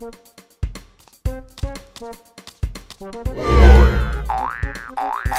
Oh, my God.